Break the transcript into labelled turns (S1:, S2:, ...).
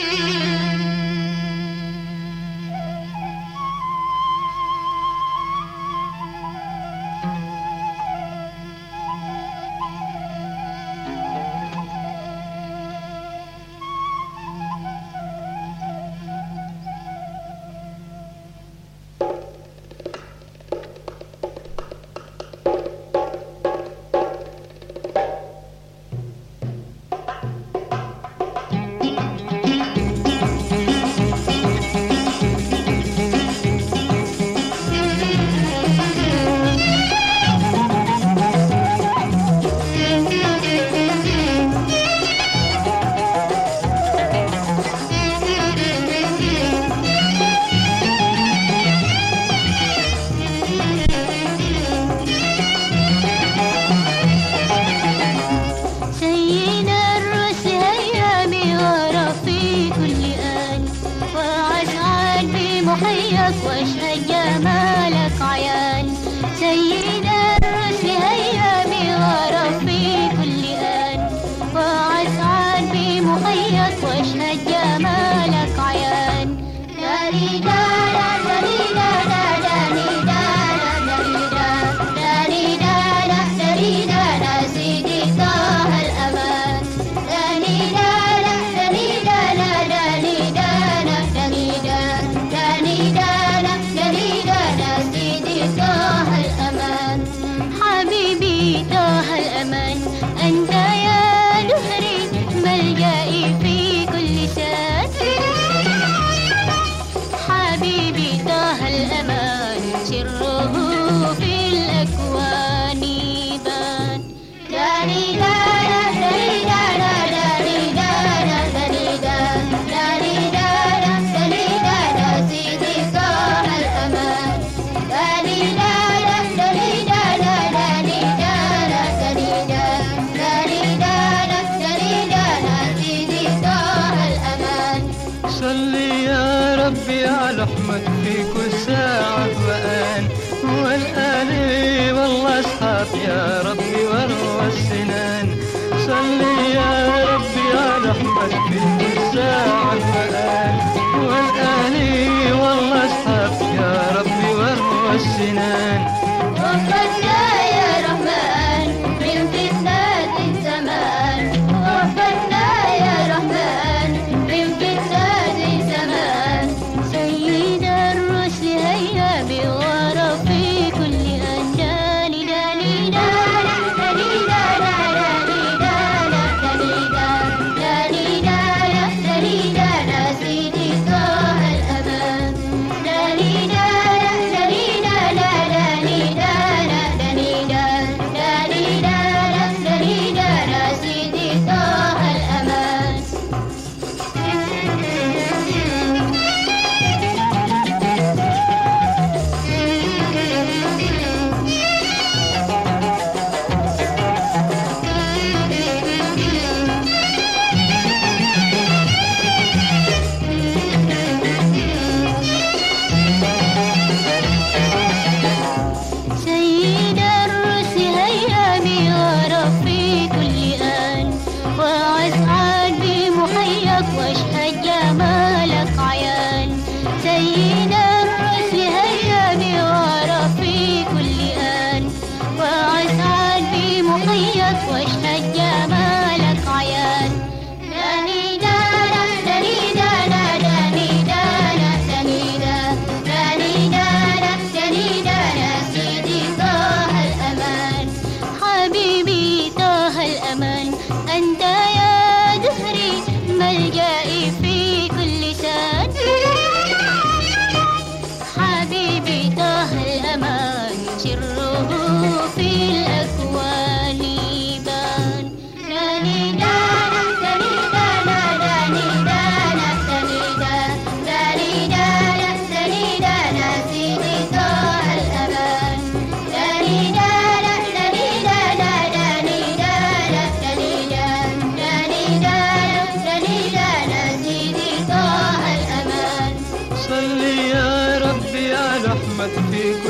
S1: Mm-hmm. worthless.
S2: صلي يا ربي على حمد في كل ساعة وأن والآلي والله أصحاب يا ربي وروى السنان. mathematics